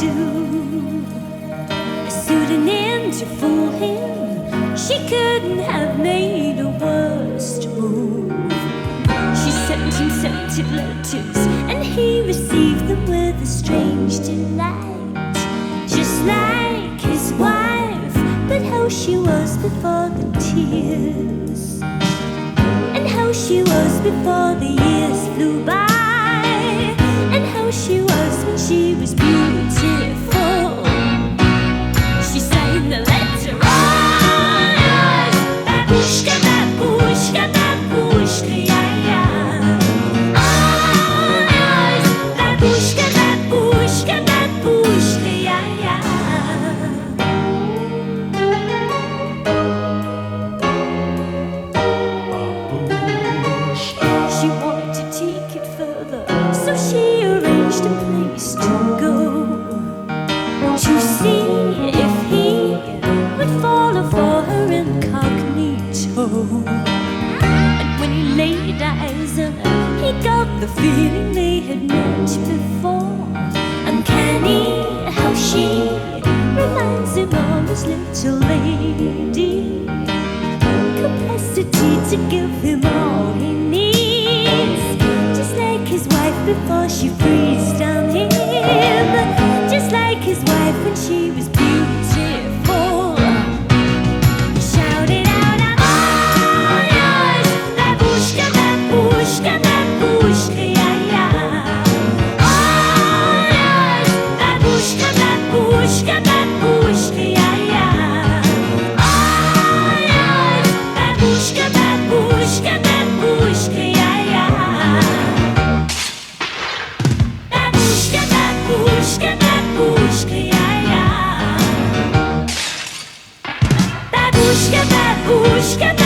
do. A pseudonym to fool him. She couldn't have made a worse move. She sent him scented letters, and he received them with a strange delight. Just like his wife, but how she was before the tears. And how she was before the years flew by. She was when she was beautiful. The feeling they had met before. Uncanny how she reminds him of his little lady capacity to give him all he needs. Just like his wife before she freezed Busca